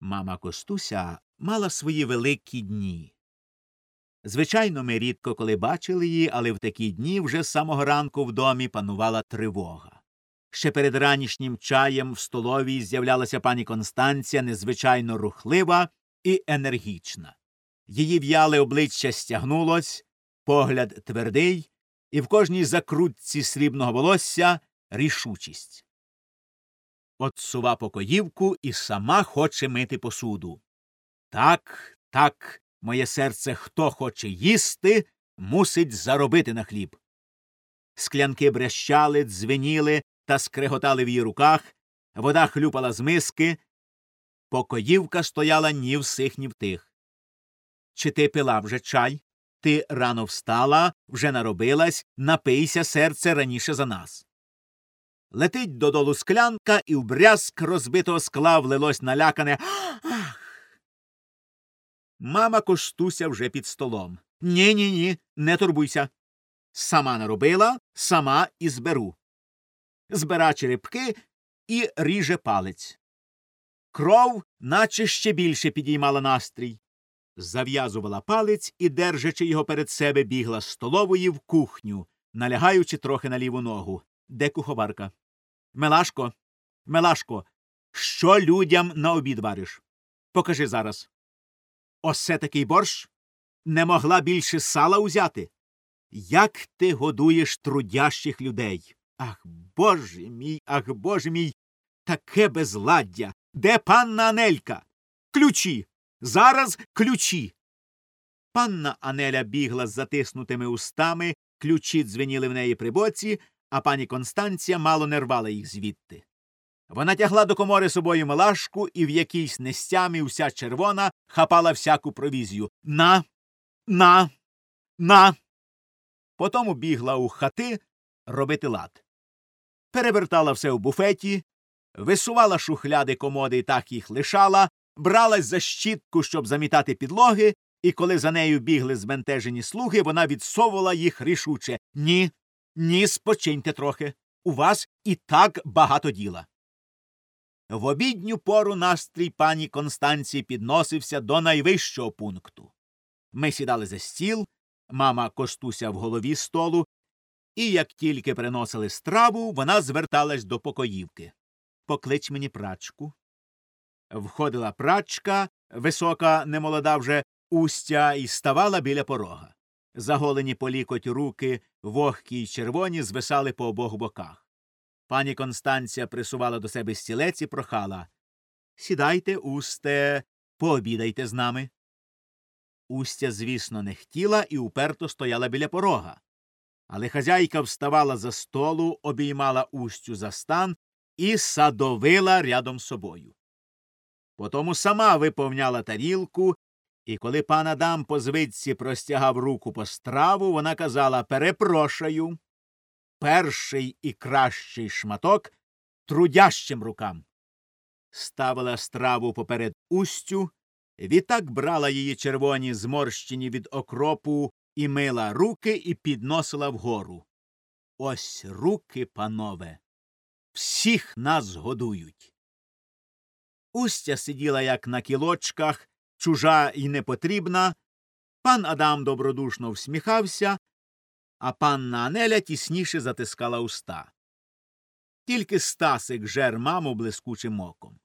Мама Костуся мала свої великі дні. Звичайно, ми рідко коли бачили її, але в такі дні вже з самого ранку в домі панувала тривога. Ще перед ранішнім чаєм в столовій з'являлася пані Констанція незвичайно рухлива і енергічна. Її в'яле обличчя стягнулось, погляд твердий, і в кожній закрутці срібного волосся рішучість. От сува покоївку і сама хоче мити посуду. Так, так, моє серце, хто хоче їсти, мусить заробити на хліб. Склянки брещали, дзвеніли та скреготали в її руках, вода хлюпала з миски. Покоївка стояла ні в сих, ні в тих. Чи ти пила вже чай? Ти рано встала, вже наробилась, напийся серце раніше за нас. Летить додолу склянка, і в брязк розбитого скла влилось налякане Ах. Мама коштуся вже під столом. Ні, ні, ні, не турбуйся. Сама наробила, сама і зберу. Збира черепки і ріже палець. Кров, наче ще більше підіймала настрій. Зав'язувала палець і, держачи його перед себе, бігла з столової в кухню, налягаючи трохи на ліву ногу. Де куховарка? Мелашко, Мелашко, що людям на обід вариш? Покажи зараз. Осе такий борщ? Не могла більше сала узяти. Як ти годуєш трудящих людей? Ах, боже мій, ах, боже мій, таке безладдя. Де панна Анелька? Ключі. Зараз ключі. Панна Анеля бігла з затиснутими устами, ключі дзвеніли в неї при боці, а пані Констанція мало не рвала їх звідти. Вона тягла до комори собою милашку і в якійсь нестямі уся червона хапала всяку провізію. На, на, на. Потому бігла у хати робити лад. Перевертала все в буфеті, висувала шухляди комоди і так їх лишала, бралась за щітку, щоб замітати підлоги, і коли за нею бігли збентежені слуги, вона відсовувала їх рішуче. Ні, ні, спочиньте трохи. У вас і так багато діла. В обідню пору настрій пані Констанції підносився до найвищого пункту. Ми сідали за стіл, мама костуся в голові столу, і як тільки приносили страву, вона зверталась до покоївки. Поклич мені прачку. Входила прачка, висока, немолода вже устя, і ставала біля порога. Заголені по лікоть руки, вогкі й червоні, звисали по обох боках. Пані Констанція присувала до себе стілець і прохала Сідайте, усте, пообідайте з нами. Устя, звісно, не хотіла і уперто стояла біля порога. Але хазяйка вставала за столу, обіймала устю за стан і садовила рядом собою. Потому сама виповняла тарілку, і коли пан Адам по звидці простягав руку по страву, вона казала Перепрошую перший і кращий шматок трудящим рукам. Ставила страву поперед устю, відтак брала її червоні зморщені від окропу і мила руки і підносила вгору. Ось руки, панове, всіх нас годують. Устя сиділа, як на кілочках, чужа і непотрібна. Пан Адам добродушно всміхався, а панна Анеля тісніше затискала уста. Тільки Стасик жер маму блискучим оком.